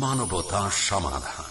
মানবতা সমাধান।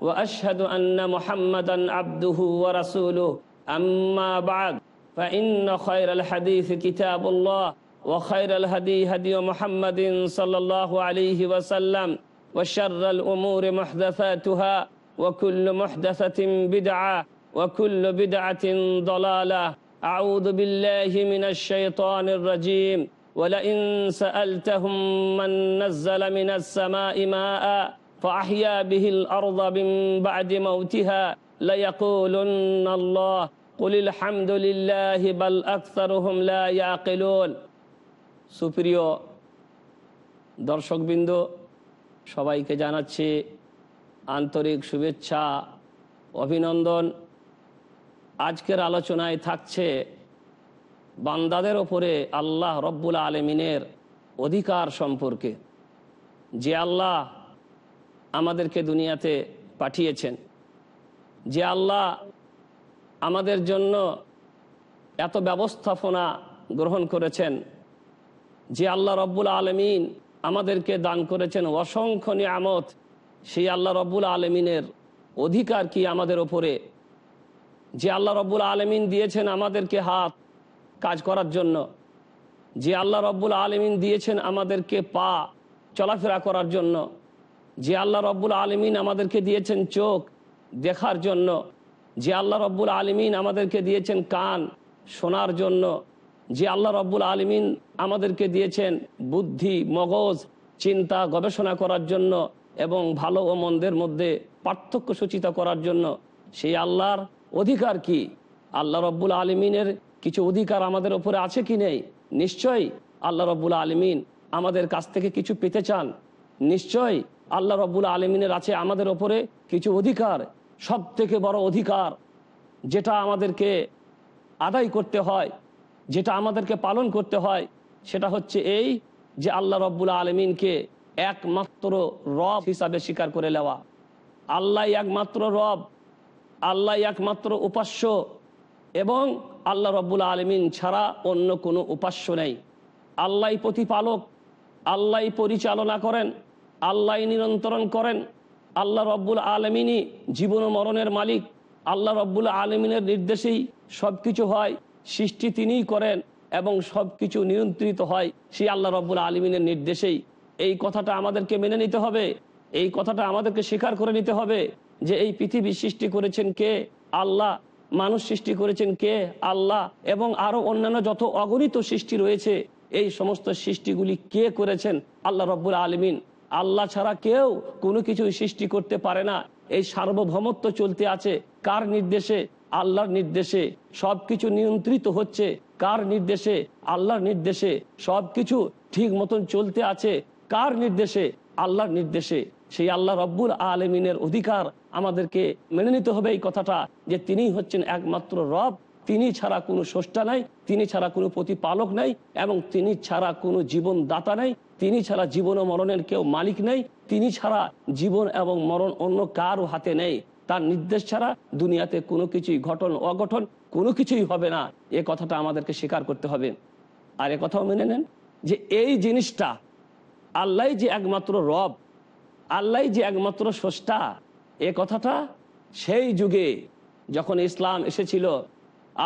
وأشهد أن محمدا عبده ورسوله. أما بعد فإن خير الحديث كتاب الله وخير الهدي هدي محمد صلى الله عليه وسلم وشر الأمور محدثاتها وكل محدثة بدعة وكل بدعة ضلالة. أعوذ بالله من الشيطان الرجيم. ولئن سألتهم من نزل من السماء ماء فأحيا به الأرض من بعد موتها ليقولن الله قل الحمد لله بل أكثرهم لا يعقلون সুপ্রিয় দর্শকবৃন্দ সবাইকে জানাচ্ছি আন্তরিক শুভেচ্ছা অভিনন্দন আজকের আলোচনায় থাকছে বান্দাদের ওপরে আল্লাহ রব্বুল আলমিনের অধিকার সম্পর্কে যে আল্লাহ আমাদেরকে দুনিয়াতে পাঠিয়েছেন। যে আল্লাহ আমাদের জন্য এত ব্যবস্থাপনা গ্রহণ করেছেন, যে আল্লাহ রব্বুল আলমিন আমাদেরকে দান করেছেন, অসংখ্য নিয়ামত সেই আল্লাহ রব্বুল আলমিনের অধিকার কি আমাদের ওপরে? যে আল্লাহ রব্বুল আলমিন দিয়েছেন আমাদেরকে হাত কাজ করার জন্য, যে আল্লাহ রব্বুল আলমিন দিয়েছেন আমাদেরকে পা চলাফেরা করার জন্য যে আল্লাহ রব্বুল আলমিন আমাদেরকে দিয়েছেন চোখ দেখার জন্য, যে আল্লাহ রব্বুল আলমিন আমাদেরকে দিয়েছেন কান শোনার জন্য, যে আল্লাহ রব্বুল আলমিন আমাদেরকে দিয়েছেন বুদ্ধি, মগজ, চিন্তা গবেষণা করার জন্য এবং ভালো ও মন্দের মধ্যে পার্থক্য সূচিত করার জন্য, সেই আল্লাহর অধিকার কি? আল্লাহ রব্বুল আলমিনের কিছু অধিকার আমাদের ওপরে আছে কি নেই? নিশ্চয়ই আল্লাহ রব্বুল আলমিন আমাদের কাছ থেকে কিছু পেতে চান। নিশ্চয়ই আল্লাহ রব্বুল আলমিনের আছে আমাদের ওপরে কিছু অধিকার সব থেকে বড় অধিকার, যেটা আমাদেরকে আদায় করতে হয়, যেটা আমাদেরকে পালন করতে হয়, সেটা হচ্ছে এই যে আল্লাহ রব্বুল আলমিনকে একমাত্র রব হিসাবে স্বীকার করে নেওয়া। আল্লাহ একমাত্র রব, আল্লাহ একমাত্র উপাস্য এবং আল্লাহ রব্বুল আলমিন ছাড়া অন্য কোনো উপাস্য নেই। আল্লাহ প্রতিপালক আল্লাহ পরিচালনা করেন আল্লাহ নিরন্তরণ করেন। আল্লাহ রব্বুল আলমিনই জীবন মরণের মালিক। আল্লাহ রব্বুল আলমিনের নির্দেশেই সব কিছু হয়, সৃষ্টি তিনিই করেন এবং সব কিছু নিয়ন্ত্রিত হয় সেই আল্লাহ রব্বুল আলমিনের নির্দেশেই। এই কথাটা আমাদেরকে মেনে নিতে হবে, এই কথাটা আমাদেরকে স্বীকার করে নিতে হবে যে এই পৃথিবী সৃষ্টি করেছেন কে? আল্লাহ। মানুষ সৃষ্টি করেছেন কে? আল্লাহ। এবং আরও অন্যান্য যত অগণিত সৃষ্টি রয়েছে, এই সমস্ত সৃষ্টিগুলি কে করেছেন? আল্লাহ রব্বুল আলমিন। আল্লাহ ছাড়া কেউ কোনো কিছু সৃষ্টি করতে পারে না। এই সার্বভৌমত্ব চলতে আছে। কার নির্দেশে? আল্লাহর নির্দেশে। সব কিছু নিয়ন্ত্রিত হচ্ছে। কার নির্দেশে? আল্লাহর নির্দেশে। সব কিছু ঠিক মতন চলতে আছে। কার নির্দেশে? আল্লাহর নির্দেশে। সেই আল্লাহ রব্বুল আলমিনের অধিকার আমাদেরকে মেনে নিতে হবে এই কথাটা, যে তিনি হচ্ছেন একমাত্র রব। তিনি ছাড়া কোনো স্রষ্টা নাই, তিনি ছাড়া কোনো প্রতিপালক নাই, এবং তিনি ছাড়া কোনো জীবন দাতা নাই, তিনি ছাড়া জীবন ও মরণের কেউ মালিক নেই, তিনি ছাড়া জীবন এবং মরণ অন্য কারও হাতে নেই। তার নির্দেশ ছাড়া দুনিয়াতে কোনো কিছুই ঘটন অঘটন কোনো কিছুই হবে না। এ কথাটা আমাদেরকে স্বীকার করতে হবে। আর এ কথাও মেনে নেন যে এই জিনিসটা আল্লাহ যে একমাত্র রব আল্লাহ যে একমাত্র স্রষ্টা, এ কথাটা সেই যুগে যখন ইসলাম এসেছিল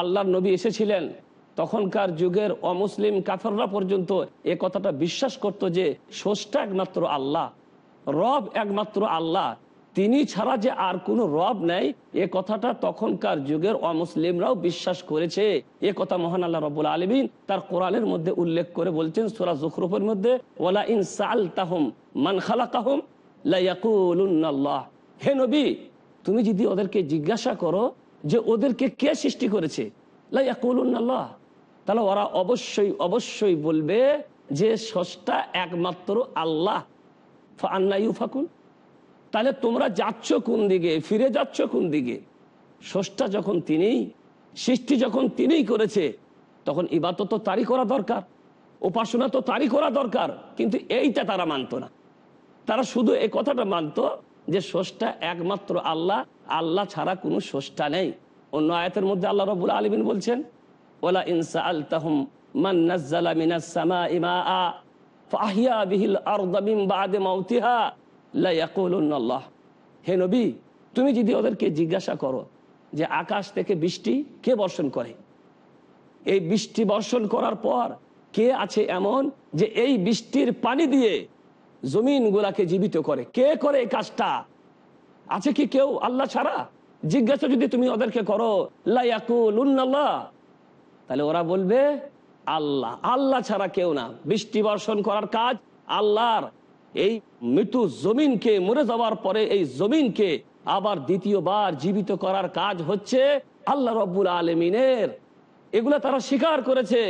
আল্লাহর নবী এসেছিলেন, তখনকার যুগের অমুসলিম কাফেররা পর্যন্ত এ কথাটা বিশ্বাস করত যে স্রষ্টা একমাত্র আল্লাহ, রব একমাত্র আল্লাহ। তিনি ছাড়া যে আর কোনো রব নেই, এ কথাটা তখনকার যুগের অমুসলিমরাও বিশ্বাস করেছে। এ কথা মহান আল্লাহ রবুল আলমিন তার কোরআনের মধ্যে উল্লেখ করে বলছেন সুরা জুখরুফের মধ্যে ওলা ইন সাল তাহম মান খালাকাহম লাইয়াকুল্লাহ হে নবী, তুমি যদি ওদেরকে জিজ্ঞাসা করো যে ওদেরকে কে সৃষ্টি করেছে? লাইয়াকুল্লাহ তাহলে ওরা অবশ্যই অবশ্যই বলবে যে স্রষ্টা একমাত্র আল্লাহ। আন্না ফাকুন তাহলে তোমরা যাচ্ছ কোন দিকে? ফিরে যাচ্ছ কোন দিকে? স্রষ্টা যখন তিনি সৃষ্টি যখন তিনিই করেছে, তখন ইবাদত তো তারই করা দরকার, উপাসনা তো তারই করা দরকার, কিন্তু এইটা তারা মানতো না। তারা শুধু এই কথাটা মানতো যে স্রষ্টা একমাত্র আল্লাহ আল্লাহ ছাড়া কোনো স্রষ্টা নেই। অন্য আয়াতের মধ্যে আল্লাহ রবুল আলমিন বলছেন ওলা ইনসা আল তাহম হে নবী, তুমি যদি ওদেরকে জিজ্ঞাসা করো যে আকাশ থেকে বৃষ্টি কে বর্ষণ করে? এই বৃষ্টি বর্ষণ করার পর কে আছে এমন যে এই বৃষ্টির পানি দিয়ে জমিন গুলাকে জীবিত করে? কে করে এই কাজটা? আছে কি কেউ? আল্লাহ ছাড়া? জিজ্ঞাসা যদি তুমি ওদেরকে করো তাহলে ওরা বলবে, আল্লাহ। আল্লাহ ছাড়া কেউ না। বৃষ্টি বর্ষণ করার কাজ আল্লাহর। এই মৃত্যু জমিনকে মরে যাওয়ার পরে এই জমিনকে আবার দ্বিতীয়বার জীবিত করার কাজ হচ্ছে আল্লাহ রব্বুল আলমিনের। এগুলা তারা স্বীকার করেছে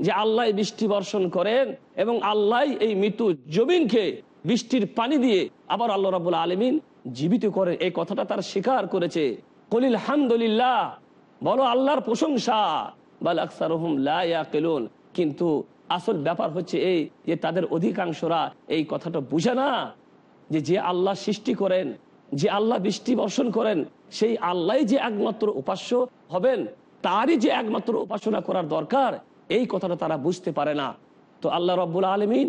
যে আল্লাহ বৃষ্টি বর্ষণ করেন এবং আল্লাহ এই মৃত্যু জমিনকে বৃষ্টির পানি দিয়ে আবার আল্লাহ রাবুল আলমিন জীবিত করেন এই কথাটা তার স্বীকার করেছে। কলিল হামদুলিল্লাহ, বলো আল্লাহর প্রশংসা। বাল আকসার কেলুন কিন্তু আসল ব্যাপার হচ্ছে এই যে তাদের অধিকাংশরা এই কথাটা বুঝে না যে যে আল্লাহ সৃষ্টি করেন, যে আল্লাহ বৃষ্টি বর্ষণ করেন, সেই আল্লাহ যে একমাত্র উপাস্য হবেন, তারই যে একমাত্র উপাসনা করার দরকার, এই কথাটা তারা বুঝতে পারে না। তো আল্লাহ রব্বুল আলমিন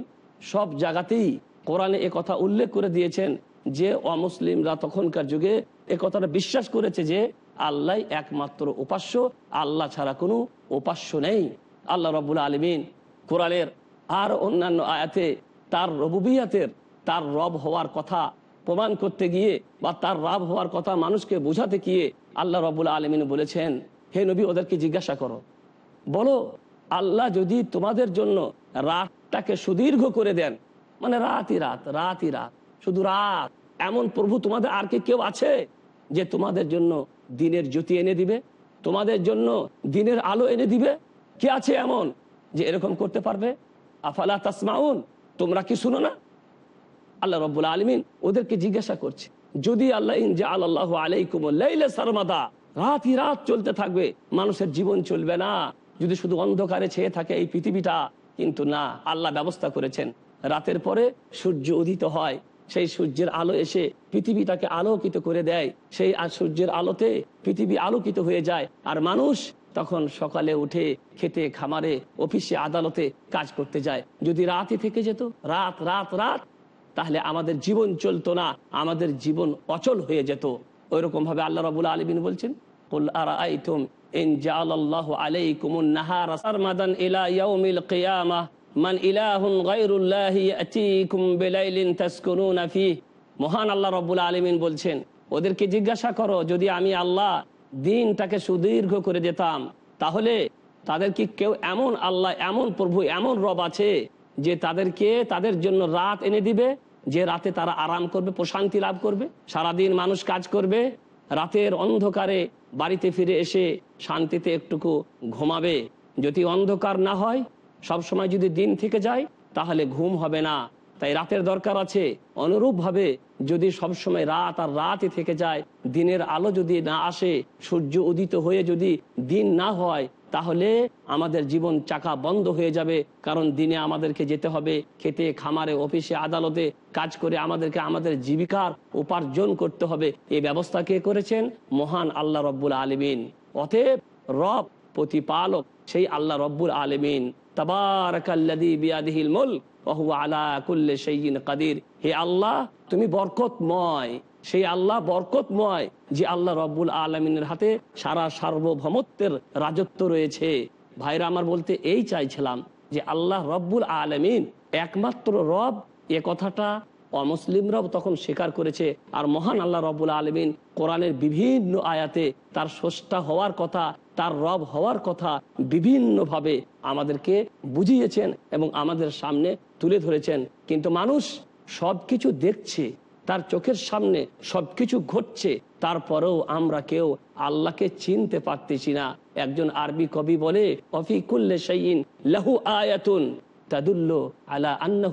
সব জায়গাতেই কোরআনে কথা উল্লেখ করে দিয়েছেন যে অমুসলিমরা তখনকার যুগে এ কথাটা বিশ্বাস করেছে যে আল্লাহ একমাত্র উপাস্য, আল্লাহ ছাড়া কোনো উপাস্য নেই। আল্লাহ রব্বুল আলমিন কোরআনের আর অন্যান্য আয়াতে তার রবুবিয়াতের, তার রব হওয়ার কথা প্রমাণ করতে গিয়ে বা তার রাব হওয়ার কথা মানুষকে বোঝাতে গিয়ে আল্লাহ রবুল আলমিন বলেছেন, হে নবী, ওদেরকে জিজ্ঞাসা করো। বলো, আল্লাহ যদি তোমাদের জন্য রাতটাকে সুদীর্ঘ করে দেন মানে রাতই রাত রাতই রাত শুধু রাত। এমন প্রভু তোমাদের আর কি কেউ আছে যে তোমাদের জন্য দিনের জ্যোতি এনে দিবে? তোমাদের জন্য দিনের আলো এনে দিবে? কে আছে এমন যে এরকম করতে পারবে? আফালা তাসমাউন, তোমরা কি শুনো না? আল্লাহ রব্বুল আলমিন ওদেরকে জিজ্ঞাসা করছে, যদি আল্লাহ আল্লাহ আলাইকুম সারমাদা, রাতই রাত চলতে থাকবে, মানুষের জীবন চলবে না। যদি শুধু অন্ধকারে ছেয়ে থাকে এই পৃথিবীটা, কিন্তু না, আল্লাহ ব্যবস্থা করেছেন। রাতের পরে সূর্য উদিত হয় সেই সূর্যের আলো এসে পৃথিবীটাকে আলোকিত করে দেয়। সেই সূর্যের আলোতে পৃথিবী আলোকিত হয়ে যায়। আর মানুষ তখন সকালে উঠে খেতে, খামারে, অফিসে, আদালতে কাজ করতে যায়। যদি রাতই থেকে যেত, রাত রাত রাত, তাহলে আমাদের জীবন চলতো না। আমাদের জীবন অচল হয়ে যেত। ওই রকম ভাবে আল্লাহ রাবুল আলমিন বলছেন আলাইকুমুন নাহারা কিয়ামাহ মান ইলাহুন বিলাইলিন তাসকুনুনা ফিহ মহান আল্লাহ রাব্বুল আলামিন বলছেন, ওদেরকে জিজ্ঞাসা করো, যদি আমি আল্লাহ দিনটাকে সুদীর্ঘ করে দিতাম তাহলে তাদের কি কেউ এমন আল্লাহ, এমন প্রভু, এমন রব আছে যে তাদেরকে তাদের জন্য রাত এনে দিবে, যে রাতে তারা আরাম করবে, প্রশান্তি লাভ করবে, সারাদিন মানুষ কাজ করবে, রাতের অন্ধকারে বাড়িতে ফিরে এসে শান্তিতে একটুকু ঘুমাবে। যদি অন্ধকার না হয় সব সময় যদি দিন থেকে যায়, তাহলে ঘুম হবে না। তাই রাতের দরকার আছে। অনুরূপভাবে যদি সবসময় রাত আর রাতই থেকে যায়, দিনের আলো যদি না আসে, সূর্য উদিত হয়ে যদি দিন না হয়, তাহলে আমাদের জীবন চাকা বন্ধ হয়ে যাবে। কারণ দিনে আমাদেরকে যেতে হবে খেতে, খামারে, অফিসে, আদালতে, কাজ করে আমাদেরকে আমাদের জীবিকার উপার্জন করতে হবে। এই ব্যবস্থা কে করেছেন? মহান আল্লাহ রব্বুল আলমিন। অতএব রব প্রতিপালক সেই আল্লাহ রব্বুল আলমিন কুল্লি কাদির। হে আল্লাহ, তুমি বরকতময়। সেই আল্লাহ বরকতময়, যে আল্লাহ রব্বুল হাতে সারা সার্বভৌমত্বের রাজত্ব রয়েছে। ভাইরা, আমার বলতে এই চাইছিলাম যে আল্লাহ রব্বুল আলমিন একমাত্র রব, এ কথাটা অমুসলিমরাও তখন স্বীকার করেছে। আর মহান আল্লাহ রব্বুল আলমিন কোরআনের বিভিন্ন আয়াতে তার স্রষ্টা হওয়ার কথা তার রব হওয়ার কথা বিভিন্নভাবে আমাদেরকে বুঝিয়েছেন এবং আমাদের সামনে তুলে ধরেছেন। কিন্তু মানুষ সব কিছু দেখছে, তার চোখের সামনে সবকিছু ঘটছে, তারপরেও আমরা কেউ আল্লাহকে চিনতে পারতেছি না। একজন আরবি কবি বলে আয়াতুন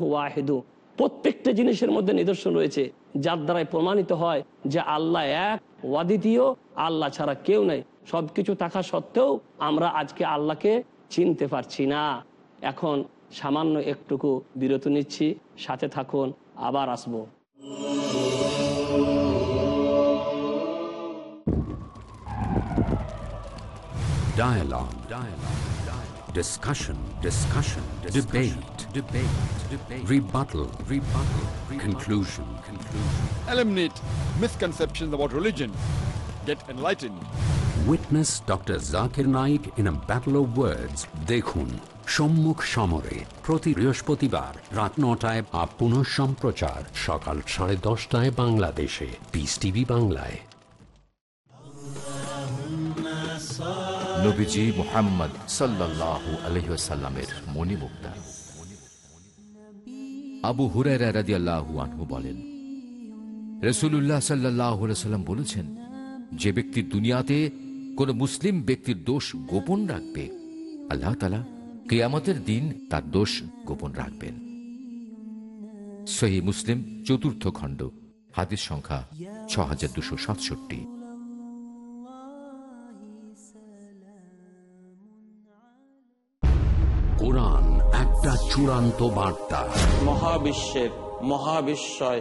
ওয়াহিদু। প্রত্যেকটা জিনিসের মধ্যে নিদর্শন রয়েছে, যার দ্বারাই প্রমাণিত হয় যে আল্লাহ এক ওয়াদিতীয় আল্লাহ ছাড়া কেউ নেই। সবকিছু থাকা সত্ত্বেও আমরা আজকে আল্লাহকে চিনতে পারছি না এখন সামান্য একটুকু বিরত নিচ্ছি সাথে থাকুন আবার আসব Dialogue. Dialogue. Dialogue. Discussion. Discussion. Debate. Debate. Debate. rebuttal, Rebuttal. Rebuttal. Conclusion. Conclusion. Eliminate misconceptions about religion. Get enlightened. Witness doctor Zakir Naik in a battle of words. দেখুন সম্মুখ সমরে প্রতি বৃহস্পতিবার রাত নটায় বা পুনঃ সম্প্রচার সকাল সাড়ে দশটায় বাংলাদেশে পিস টিভি বাংলায় মোহাম্মদ আবু বলেন বলেছেন, যে ব্যক্তি দুনিয়াতে কোন মুসলিম ব্যক্তির দোষ গোপন রাখবে? আল্লাহ তালা কেয়ামতের দিন তার দোষ গোপন রাখবেন। সহি মুসলিম চতুর্থ খণ্ড হাদিস সংখ্যা ছ হাজার দুশো সাতষট্টি। কোরআন একটা চূড়ান্ত বার্তা। মহাবিশ্বের মহাবিশ্বয়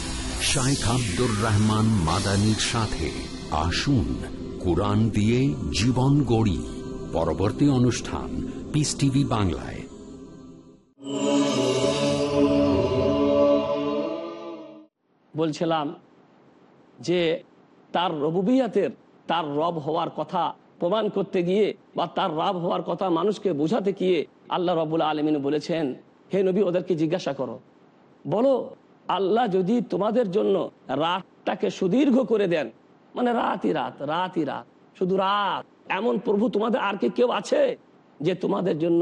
শাইখ আব্দুর রহমান মাদানির সাথে আসুন, কোরআন দিয়ে জীবন গড়ি। পরবর্তী অনুষ্ঠান পিস টিভি বাংলায়। বলছিলাম যে তার রবুবিয়াতের, তার রব হওয়ার কথা প্রমাণ করতে গিয়ে বা তার রব হওয়ার কথা মানুষকে বোঝাতে গিয়ে আল্লাহ রবুল আলমিন বলেছেন, হে নবী, ওদেরকে জিজ্ঞাসা করো। বলো আল্লাহ যদি তোমাদের জন্য রাতটাকে সুদীর্ঘ করে দেন মানে রাতই রাত রাতই রাত, শুধু রাত, এমন প্রভু তোমাদের আর কি কেউ আছে যে তোমাদের জন্য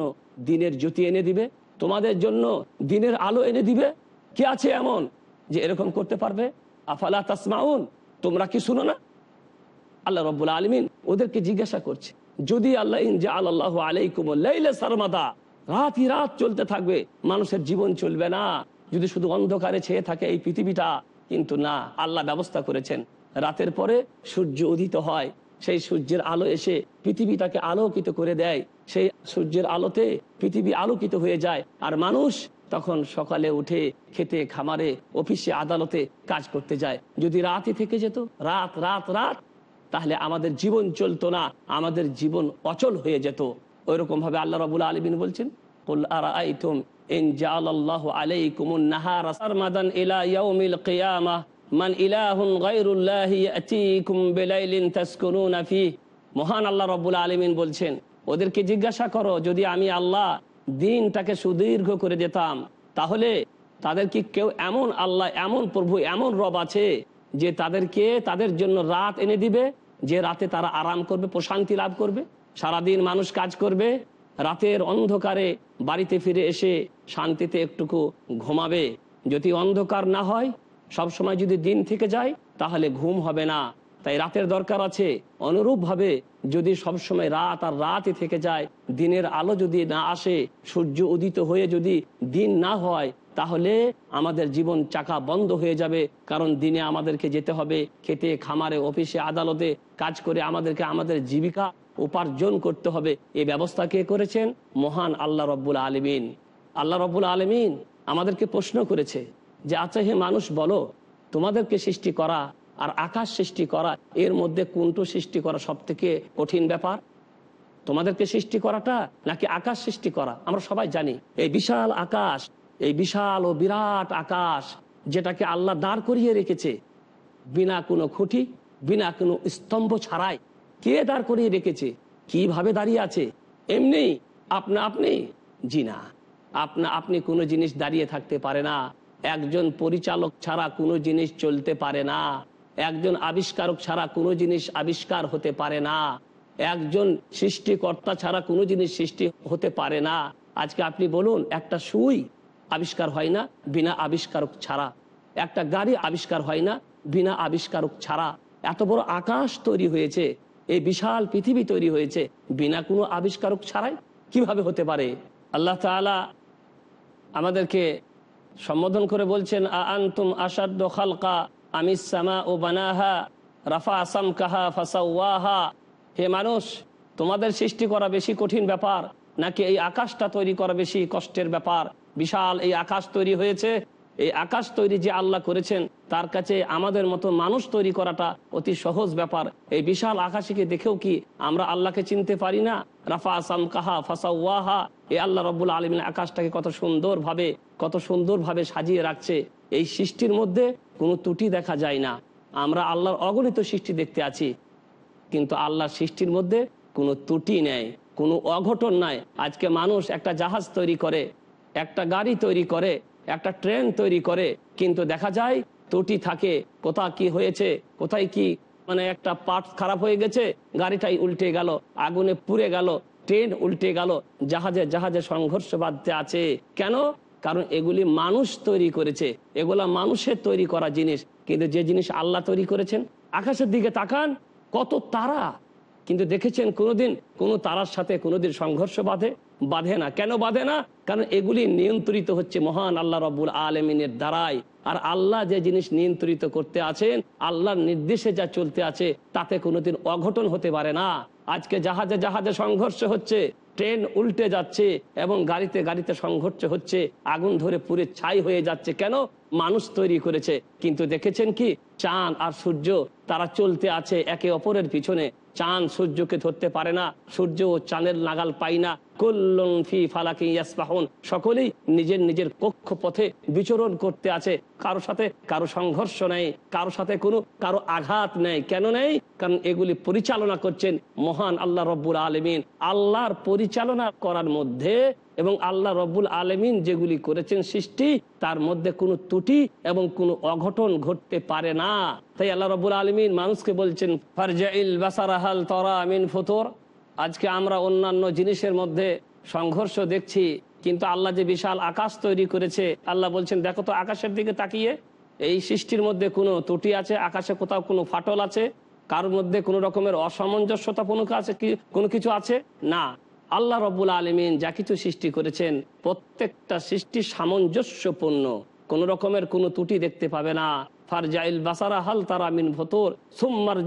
দিনের জ্যোতি এনে দিবে? তোমাদের জন্য দিনের আলো এনে দিবে? কে আছে এমন যে এরকম করতে পারবে? আফালা তাসমাউন, তোমরা কি শুনো না? আল্লাহ রব্বুল আলমিন ওদেরকে জিজ্ঞাসা করছে, যদি আল্লাহ আল্লাহ আলাইকুম সারমাদা, রাতই রাত চলতে থাকবে, মানুষের জীবন চলবে না। যদি শুধু অন্ধকারে ছেয়ে থাকে এই পৃথিবীটা, কিন্তু না, আল্লাহ ব্যবস্থা করেছেন। রাতের পরে সূর্য উদিত হয়, সেই সূর্যের আলো এসে পৃথিবীটাকে আলোকিত করে দেয়। সেই সূর্যের আলোতে পৃথিবী আলোকিত হয়ে যায়, আর মানুষ তখন সকালে উঠে খেতে, খামারে, অফিসে, আদালতে কাজ করতে যায়। যদি রাতই থেকে যেত, রাত রাত রাত, তাহলে আমাদের জীবন চলতো না, আমাদের জীবন অচল হয়ে যেত। ওইরকম ভাবে আল্লাহ রবুল আলমিন বলছেন إن جعل الله عليكم النهار سرمدا إلى يوم القيامة من إله غير الله يأتيكم بليل تسكنون فيه মহান আল্লাহ রব্বুল আলমিন বলছেন ওদেরকে জিজ্ঞাসা করো যদি আমি আল্লাহ দিনটাকে সুদীর্ঘ করে দিতাম তাহলে তাদের কি কেউ এমন আল্লাহ এমন প্রভু এমন রব আছে যে তাদেরকে তাদের জন্য রাত এনে দিবে যে রাতে তারা আরাম করবে প্রশান্তি লাভ করবে সারাদিন মানুষ কাজ করবে রাতের অন্ধকারে বাড়িতে ফিরে এসে শান্তিতে একটুকু ঘুমাবে। যদি অন্ধকার না হয় সব সময় যদি দিন থেকে যায়, তাহলে ঘুম হবে না। তাই রাতের দরকার আছে। অনুরূপভাবে যদি সবসময় রাত আর রাতই থেকে যায়, দিনের আলো যদি না আসে, সূর্য উদিত হয়ে যদি দিন না হয়, তাহলে আমাদের জীবন চাকা বন্ধ হয়ে যাবে। কারণ দিনে আমাদেরকে যেতে হবে। খেতে, খামারে, অফিসে, আদালতে কাজ করে আমাদেরকে আমাদের জীবিকা উপার্জন করতে হবে। এই ব্যবস্থা কে করেছেন? মহান আল্লাহ রব্বুল আলমিন। আল্লাহ রব্বুল আলমিন আমাদেরকে প্রশ্ন করেছে যে আচ্ছা হে মানুষ, বলো, তোমাদেরকে সৃষ্টি করা আর আকাশ সৃষ্টি করা, এর মধ্যে কোনটো সৃষ্টি করা সব থেকে কঠিন ব্যাপার? তোমাদেরকে সৃষ্টি করাটা নাকি আকাশ সৃষ্টি করা? আমরা সবাই জানি, এই বিশাল আকাশ, এই বিশাল ও বিরাট আকাশ, যেটাকে আল্লাহ দাঁড় করিয়ে রেখেছে, বিনা কোনো খুঁটি, বিনা কোনো স্তম্ভ ছাড়াই কে দাঁড় করিয়ে রেখেছে? কীভাবে দাঁড়িয়ে আছে? এমনি আপনা আপনি। জি না। আপনা আপনি কোনো জিনিস দাঁড়িয়ে থাকতে পারে না। একজন পরিচালক ছাড়া কোনো জিনিস চলতে পারে না। একজন আবিষ্কারক ছাড়া কোনো জিনিস আবিষ্কার হতে পারে না। একজন সৃষ্টিকর্তা ছাড়া কোনো জিনিস সৃষ্টি হতে পারে না। আজকে আপনি বলুন, একটা সুই আবিষ্কার হয় না, বিনা আবিষ্কারক ছাড়া? একটা গাড়ি আবিষ্কার হয় না, বিনা আবিষ্কারক ছাড়া? এত বড় আকাশ তৈরি হয়েছে। এই বিশাল পৃথিবী তৈরি হয়েছে বিনা কোনো আবিষ্কারক ছাড়াই। কীভাবে হতে পারে? আল্লাহ তাআলা আমাদেরকে সম্বোধন করে বলছেন, আ আনতুম আসাদ্দ খালকা আমিসামা ও বানাহা, রাফা আসাম কাহা ফাসা ফাসাউহা হে মানুষ, তোমাদের সৃষ্টি করা বেশি কঠিন ব্যাপার, নাকি এই আকাশটা তৈরি করা বেশি কষ্টের ব্যাপার? বিশাল এই আকাশ তৈরি হয়েছে এই আকাশ তৈরি যে আল্লাহ করেছেন, তার কাছে আমাদের মতো মানুষ তৈরি করাটা অতি সহজ ব্যাপার। এই বিশাল আকাশকে দেখেও কি আমরা আল্লাহকে চিনতে পারি না? রাফা আসাম কাহা ওয়াহা এই আল্লাহ রব্বুল আলমিন আকাশটাকে কত সুন্দরভাবে কত সুন্দরভাবে সাজিয়ে রাখছে। এই সৃষ্টির মধ্যে কোনো ত্রুটি দেখা যায় না। আমরা আল্লাহর অগণিত সৃষ্টি দেখতে আছি, কিন্তু আল্লাহর সৃষ্টির মধ্যে কোনো ত্রুটি নেই, কোনো অঘটন নাই। আজকে মানুষ একটা জাহাজ তৈরি করে, একটা গাড়ি তৈরি করে একটা ট্রেন তৈরি করে, কিন্তু দেখা যায় ত্রুটি থাকে, কোথা কি হয়েছে, কোথায় কি মানে একটা পার্ট খারাপ হয়ে গেছে, গাড়িটাই উল্টে গেল, আগুনে পুড়ে গেল, ট্রেন উল্টে গেল, জাহাজে জাহাজে সংঘর্ষ বাঁধতে আছে। কেন? কারণ এগুলি মানুষ তৈরি করেছে, এগুলা মানুষের তৈরি করা জিনিস। কিন্তু যে জিনিস আল্লাহ তৈরি করেছেন, আকাশের দিকে তাকান, কত তারা। কিন্তু দেখেছেন কোনোদিন কোনো তারার সাথে কোনোদিন সংঘর্ষ বাঁধে বাঁধে না। কেন বাঁধে না? কারণ এগুলি নিয়ন্ত্রিত হচ্ছে মহান আল্লাহ রব্বুল আলমিনের দ্বারাই। আর আল্লাহ যে জিনিস নিয়ন্ত্রিত করতে আছেন, আল্লাহর নির্দেশে যা চলতে আছে, তাতে কোনোদিন অঘটন হতে পারে না। আজকে জাহাজে জাহাজে সংঘর্ষ হচ্ছে, ট্রেন উল্টে যাচ্ছে এবং গাড়িতে গাড়িতে সংঘর্ষ হচ্ছে, আগুন ধরে পুরে ছাই হয়ে যাচ্ছে। কেন? মানুষ তৈরি করেছে। কিন্তু দেখেছেন কি? চাঁদ আর সূর্য, তারা চলতে আছে একে অপরের পিছনে। চাঁদ সূর্যকে ধরতে পারে না, সূর্য ও চাঁদের নাগাল পাই না। সকলেই নিজের নিজের কক্ষ পথে বিচরণ করতে আছে। কারও সাথে কারও সংঘর্ষ নেই, কারও সাথে কোনো, কারও আঘাত নেই। কেন নেই? কারণ এগুলি পরিচালনা করছেন মহান আল্লাহ রব্বুল আলমিন। আল্লাহর পরিচালনা করার মধ্যে এবং আল্লাহ রব্বুল আলমিন যেগুলি করেছেন সৃষ্টি, তার মধ্যে কোনো ত্রুটি এবং কোনো অঘটন ঘটতে পারে না। তাই আল্লাহ রব্বুল আলমিন মানুষকে বলছেন ফারজাইল বাসারাহাল তরা আমিন ফতর। আজকে আমরা অন্যান্য জিনিসের মধ্যে সংঘর্ষ দেখছি, কিন্তু আল্লাহ যে বিশাল আকাশ তৈরি করেছে, আল্লাহ বলছেন, দেখো তো আকাশের দিকে তাকিয়ে, এই সৃষ্টির মধ্যে কোনো ত্রুটি আছে, আকাশে কোথাও কোনো ফাটল আছে, কারোর মধ্যে কোনো রকমের অসামঞ্জস্যতা কোনো আছে কি, কোনো কিছু আছে? না, আল্লাহ রব্বুল আলমিন যা কিছু সৃষ্টি করেছেন, প্রত্যেকটা সৃষ্টি সামঞ্জস্যপূর্ণ, কোনো রকমের কোনো ত্রুটি দেখতে পাবে না। বাসারা, হাল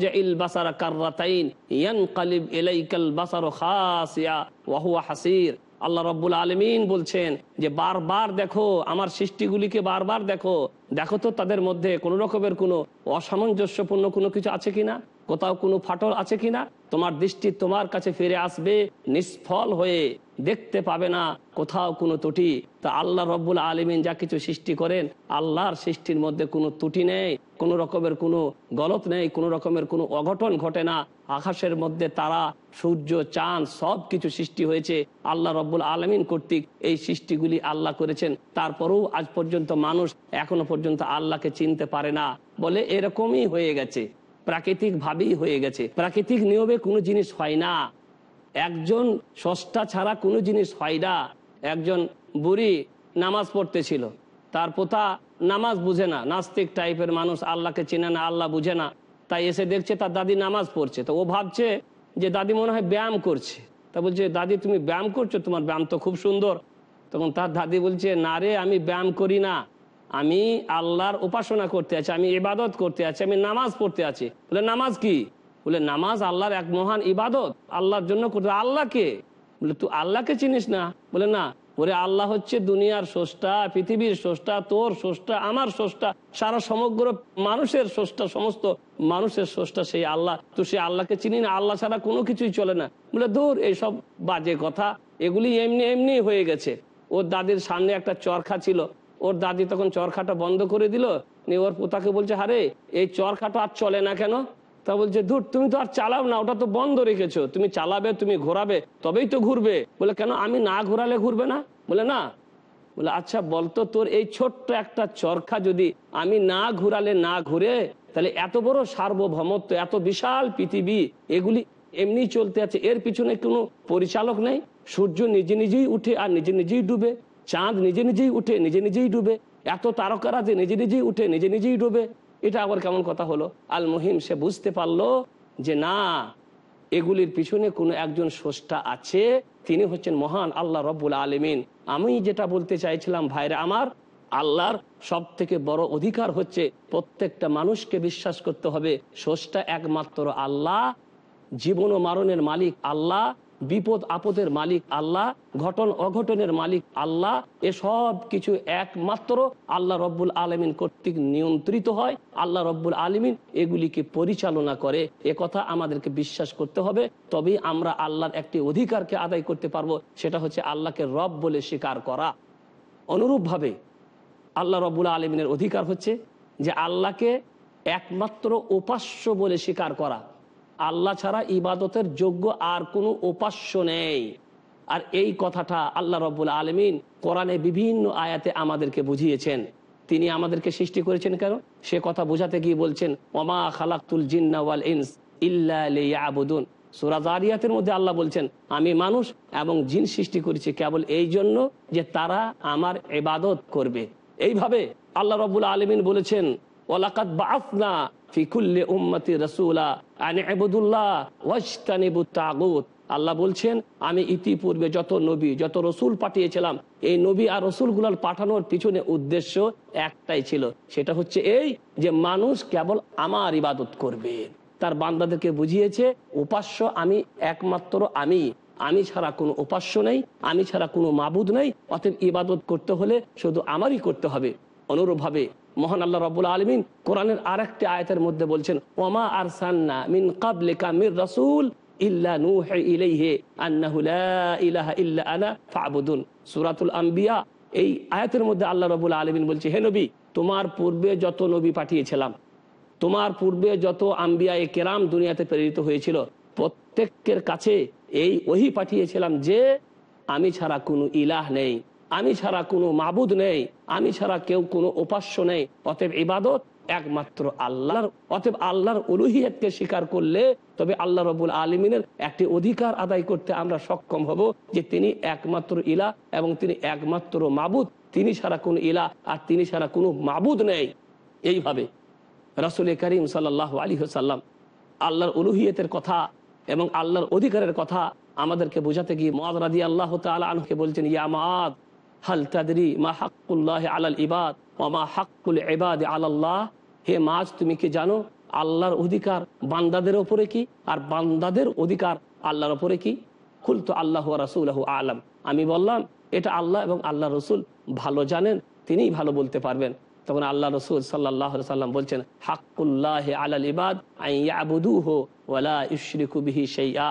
জাইল বাসারা বাসারো খাসিয়া, ওয়া হুয়া হাসির। আল্লাহ বলছেন যে, বারবার দেখো, আমার সৃষ্টিগুলিকে বারবার দেখো। দেখো তো তাদের মধ্যে কোনো রকমের কোনো অসামঞ্জস্যপূর্ণ কোনো কিছু আছে কিনা? কোথাও কোনো ফাটল আছে কিনা? তোমার দৃষ্টি তোমার কাছে ফিরে আসবে, নিষ্ফল হয়ে দেখতে পাবে না কোথাও কোনো ত্রুটি। তা আল্লাহ রব্বুল আলমিন যা কিছু সৃষ্টি করেন, আল্লাহর সৃষ্টির মধ্যে কোনো ত্রুটি নেই, কোনো রকমের কোনো গলত নেই, কোনো রকমের কোনো অঘটন ঘটে না। আকাশের মধ্যে তারা, সূর্য, চাঁদ সব কিছু সৃষ্টি হয়েছে। আল্লাহ রব্বুল আলমিন কর্তৃক এই সৃষ্টিগুলি আল্লাহ করেছেন। তারপরেও আজ পর্যন্ত মানুষ এখনও পর্যন্ত আল্লাহকে চিনতে পারে না। বলে এরকমই হয়ে গেছে। প্রাকৃতিক ভাবেই হয়ে গেছে। প্রাকৃতিক নিয়মে কোনো জিনিস হয় না। একজন সষ্টা ছাড়া কোনো জিনিস হয় না। একজন বুড়ি নামাজ পড়তেছিল। তার পোতা নামাজ বুঝে না। নাস্তিক টাইপের মানুষ আল্লাহকে চেনে না, আল্লাহ বুঝে না। তাই এসে দেখছে তার দাদি নামাজ পড়ছে। তো ও ভাবছে যে দাদি মনে হয় ব্যায়াম করছে। তা বলছে, দাদি, তুমি ব্যায়াম করছ? তোমার ব্যায়াম তো খুব সুন্দর। তখন তার দাদি বলছে, না রে, আমি ব্যায়াম করি না। আমি আল্লাহর উপাসনা করতে আছি, আমি ইবাদত করতে আছি, আমি নামাজ পড়তে আছি। বলে, নামাজ কি? বলে, নামাজ আল্লাহর এক মহান ইবাদত। আল্লাহর জন্য করতে আল্লাহকে? বলে, তুই আল্লাহকে চিনিস না? বলে, না। ওরে আল্লাহ হচ্ছে দুনিয়ার স্রষ্টা, পৃথিবীর স্রষ্টা, তোর স্রষ্টা, আমার স্রষ্টা, সারা সমগ্র মানুষের স্রষ্টা, সমস্ত মানুষের স্রষ্টা সেই আল্লাহ। তো সেই আল্লাহকে চিনি না, আল্লাহ ছাড়া কোনো কিছুই চলে না। বলে দূর এইসব বাজে কথা। এগুলি এমনি এমনি হয়ে গেছে। ওর দাদির সামনে একটা চরখা ছিল। ওর দাদি তখন চরখাটা বন্ধ করে দিল। নিয়ে ওর পোতাকে বলছে হারে এই চরখাটা আর চলে না কেন? তা বলছে, ধুর, তুমি তো আর চালাও না, ওটা তো বন্ধ রেখেছো। তুমি চালাবে, তুমি ঘোরাবে, তবেই তো ঘুরবে। বলে, কেন, আমি না ঘোরালে ঘুরবে না? বলে না। বলে আচ্ছা বলতো তোর এই ছোট্ট একটা চরখা যদি আমি না ঘুরালে না ঘুরে, তাহলে এত বড় সার্বভৌমত্ব, এত বিশাল পৃথিবী, এগুলি এমনি চলতে আছে। এর পিছনে কোনো পরিচালক নেই? সূর্য নিজে নিজেই উঠে আর নিজে নিজেই ডুবে। চাঁদ নিজে নিজেই উঠে, নিজে নিজেই ডুবে। এত তারকারা যে নিজে নিজেই উঠে, নিজে নিজেই ডুবে। এটা আবার কেমন কথা হলো? আল মহিম, সে বুঝতে পারল যে না, এগুলির পিছনে কোনো একজন স্রষ্টা আছে। তিনি হচ্ছেন মহান আল্লাহ রব্বুল আলমিন। আমি যেটা বলতে চাইছিলাম, ভাইরা আমার, আল্লাহর সব থেকে বড় অধিকার হচ্ছে প্রত্যেকটা মানুষকে বিশ্বাস করতে হবে। স্রষ্টা একমাত্র আল্লাহ, জীবন ও মারণের মালিক আল্লাহ। বিপদ আপদের মালিক আল্লাহ, ঘটন অঘটনের মালিক আল্লাহ এসব কিছু একমাত্র আল্লাহ রব্বুল আলমিন কর্তৃক নিয়ন্ত্রিত হয়। আল্লাহ রব্বুল আলমিন এগুলিকে পরিচালনা করে, এ কথা আমাদেরকে বিশ্বাস করতে হবে। তবেই আমরা আল্লাহর একটি অধিকারকে আদায় করতে পারব, সেটা হচ্ছে আল্লাহকে রব বলে স্বীকার করা। অনুরূপভাবে আল্লাহ রব্বুল আলমিনের অধিকার হচ্ছে যে আল্লাহকে একমাত্র উপাস্য বলে স্বীকার করা। আল্লাহ ছাড়া ইবাদতের যোগ্য আর কোনো উপাস্য নেই। আর এই কথাটা আল্লাহ রব্বুল আলমিন কোরআনে বিভিন্ন আয়াতে আমাদেরকে বুঝিয়েছেন। তিনি আমাদেরকে সৃষ্টি করেছেন কেন? সে কথা বোঝাতে গিয়ে বলছেন, ওমা খালাকুল জিন্নাওয়াল ইনস ইল্লাবুদুন সুরাজারিয়াতের মধ্যে আল্লাহ বলছেন, আমি মানুষ এবং জিন সৃষ্টি করেছি কেবল এই জন্য যে তারা আমার এবাদত করবে। এইভাবে আল্লাহ রব্বুল আলমিন বলেছেন ওলাকাত বাফনা ফিকুল্লে উম্মতি রসুলা আল্লাহ বলছেন, আমি ইতিপূর্বে যত নবী, যত রসুল পাঠিয়েছিলাম, এই নবী আর রসুলগুলার পাঠানোর পিছনে উদ্দেশ্য একটাই ছিল। সেটা হচ্ছে এই যে মানুষ কেবল আমার ইবাদত করবে। তার বান্দাদেরকে বুঝিয়েছে, উপাস্য আমি একমাত্র আমি। আমি ছাড়া কোনো উপাস্য নেই, আমি ছাড়া কোনো মাবুদ নেই, অতএব ইবাদত করতে হলে শুধু আমারই করতে হবে। অনুরূপভাবে মহান আল্লাহ রবুল আলমিন কোরআনের আর একটি আয়তের মধ্যে বলছেন, ওমা আর সান্না মিন কাবলিকা মির রসুল এই মধ্যে আল্লাহ রবুল আলমিন বলছে তোমার পূর্বে যত পাঠিয়েছিলাম, তোমার পূর্বে যত আম্বিয়া এ কেরাম দুনিয়াতে প্রেরিত হয়েছিল, প্রত্যেকের কাছে এই ওহি পাঠিয়েছিলাম যে, আমি ছাড়া কোনো ইলাহ নেই। আমি ছাড়া কোনো মাবুদ নেই, আমি ছাড়া কেউ কোনো উপাস্য নেই। অতএব ইবাদত একমাত্র আল্লাহর, অতএব আল্লাহর উলুহিয়তকে স্বীকার করলে তবে আল্লাহ রবুল আলমিনের একটি অধিকার আদায় করতে আমরা সক্ষম হব যে তিনি একমাত্র ইলা এবং তিনি একমাত্র মাবুদ। তিনি ছাড়া কোনো ইলা আর তিনি ছাড়া কোনো মাবুদ নেই। এইভাবে রসুল করিম সাল্লাহ আলী সাল্লাম আল্লাহর উলুহিয়তের কথা এবং আল্লাহর অধিকারের কথা আমাদেরকে বোঝাতে গিয়ে মদ রাজি আল্লাহ তালা বলছেন ইয়ামাদ হাল তাদরি মা হাক্কুল্লাহ আলাল ইবাদ ও মা হাক্কুল এবাদ আল্লাহ হে মাছ, তুমি কি জানো আল্লাহর অধিকার বান্দাদের ওপরে কি? আর বান্দাদের অধিকার আল্লাহর ওপরে কি? খুল তো আল্লাহ রাসুল আলম। আমি বললাম, এটা আল্লাহ এবং আল্লাহ রসুল ভালো জানেন, তিনিই ভালো বলতে পারবেন। তখন আল্লাহ রসুল সাল্লাহ সাল্লাম বলছেন, হাক্কুল্লাহ আলাল ইবাদ আইয়াবুদুহ ওয়ালা ইশরিকু বিহি শাইআ।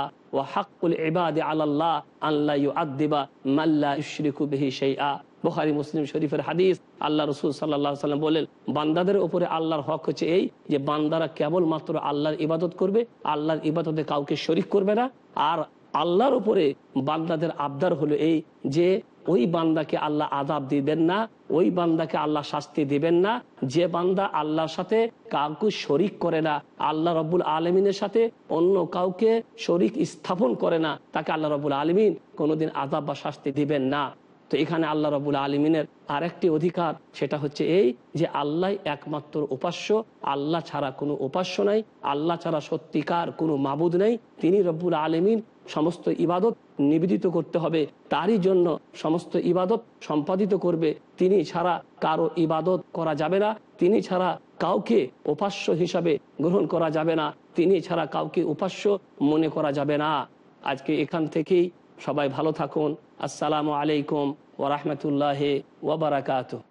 বলেন, বান্দাদের উপরে আল্লাহর হক হচ্ছে এই যে বান্দারা কেবলমাত্র আল্লাহর ইবাদত করবে, আল্লাহর ইবাদতে কাউকে শরিক করবে না, আর আল্লাহর উপরে বান্দাদের আবদার হলো এই যে ওই বান্দাকে আল্লাহ আদাব দিবেন না ওই বান্দাকে আল্লাহ শাস্তি দিবেন না। যে বান্দা আল্লাহর সাথে কাউকে শরিক করে না, আল্লাহ রব্বুল আলমিনের সাথে অন্য কাউকে শরিক স্থাপন করে না, তাকে আল্লাহ রব্বুল আলমিন কোনোদিন আদাব বা শাস্তি দিবেন না। তো এখানে আল্লাহ রবুল আলমিনের আরেকটি অধিকার, সেটা হচ্ছে এই যে আল্লাহ একমাত্র উপাস্য, আল্লাহ ছাড়া কোনো উপাস্য নাই, আল্লাহ ছাড়া সত্যিকার কোনো মাবুদ নেই। তিনি রব্বুল আলমিন সমস্ত ইবাদত নিবেদিত করতে হবে। তারই জন্য সমস্ত ইবাদত সম্পাদিত করবে। তিনি ছাড়া কারও ইবাদত করা যাবে না। তিনি ছাড়া কাউকে উপাস্য হিসাবে গ্রহণ করা যাবে না। তিনি ছাড়া কাউকে উপাস্য মনে করা যাবে না। আজকে এখান থেকেই সবাই ভালো থাকুন। আসসালামু আলাইকুম ওরহমতুল্লাহ ওবরাকাত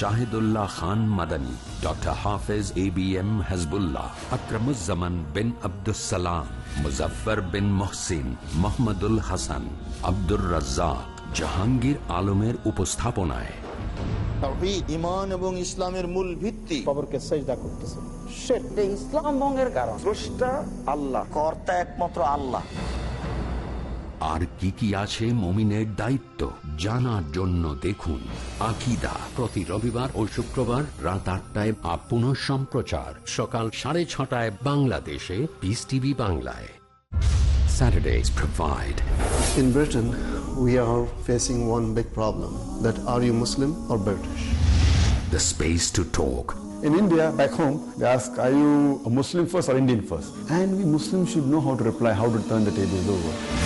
Shahidullah Khan Madani doctor Hafez A B M Hajbullah Akramuzzaman bin Abdussalam Muzaffar bin Mohsin Mohammadul Hasan Abdur Razzak Jahangir আলমের উপস্থাপনায়। ইমান এবং ইসলামের মূল ভিত্তি। কবরকে সেজদা করতেছে। সেটা ইসলাম ভঙ্গের কারণ। আল্লাহ কর্তা একমাত্র আল্লাহ। আর কি কি আছে মমিনের দায়িত্ব জানার জন্য দেখুন আকিদা প্রতি রবিবার ও শুক্রবার রাত আটটায় আপ পুনঃ সম্প্রচার সকাল সাড়ে ছটায় বাংলাদেশে পিস টিভি বাংলায় Saturdays provide In Britain, we are facing one big problem that are you Muslim or British? the space to talk In India, back home, they ask, are you a Muslim first or Indian first? And we Muslims should know how to reply, how to turn the tables over.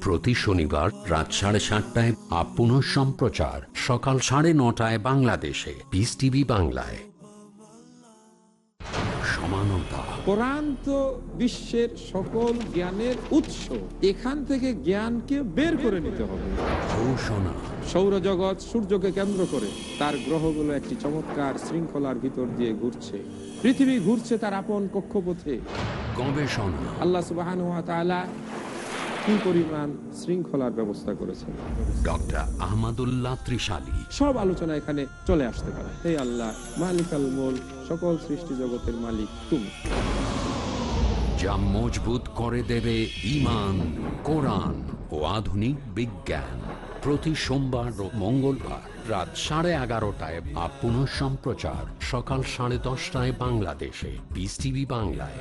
প্রতি শনিবার রাত সাড়ে সাতটায় up পুনঃ সম্প্রচার সকাল সাড়ে নটায় বাংলাদেশে। পিস টিভি বাংলায়। সমানতা। কোরআন তো বিশ্বের সকল জ্ঞানের উৎস এখান থেকে জ্ঞানকে বের করে নিতে হবে। ঘোষণা। সৌরজগৎ সূর্যকে কেন্দ্র করে তার গ্রহগুলো একটি চমৎকার শৃঙ্খলার ভিতর দিয়ে ঘুরছে। পৃথিবী ঘুরছে তার আপন কক্ষপথে। গবেষণা। আল্লাহ সুবাহান কি পরিমাণ শৃঙ্খলার ব্যবস্থা করেছেন। ডক্টর আহমদুল্লাহ ত্রিশালী। সব আলোচনা এখানে চলে আসতে পারে। হে আল্লাহ মালিক আল মোল সকল সৃষ্টি জগতের মালিক তুমি। যা মজবুত করে দেবে ইমান কোরআন ও আধুনিক বিজ্ঞান। প্রতি সোমবার ও মঙ্গলবার রাত সাড়ে এগারোটায় পুনঃ সম্প্রচার সকাল সাড়ে দশটায় বাংলাদেশে। বিস টিভি বাংলায়।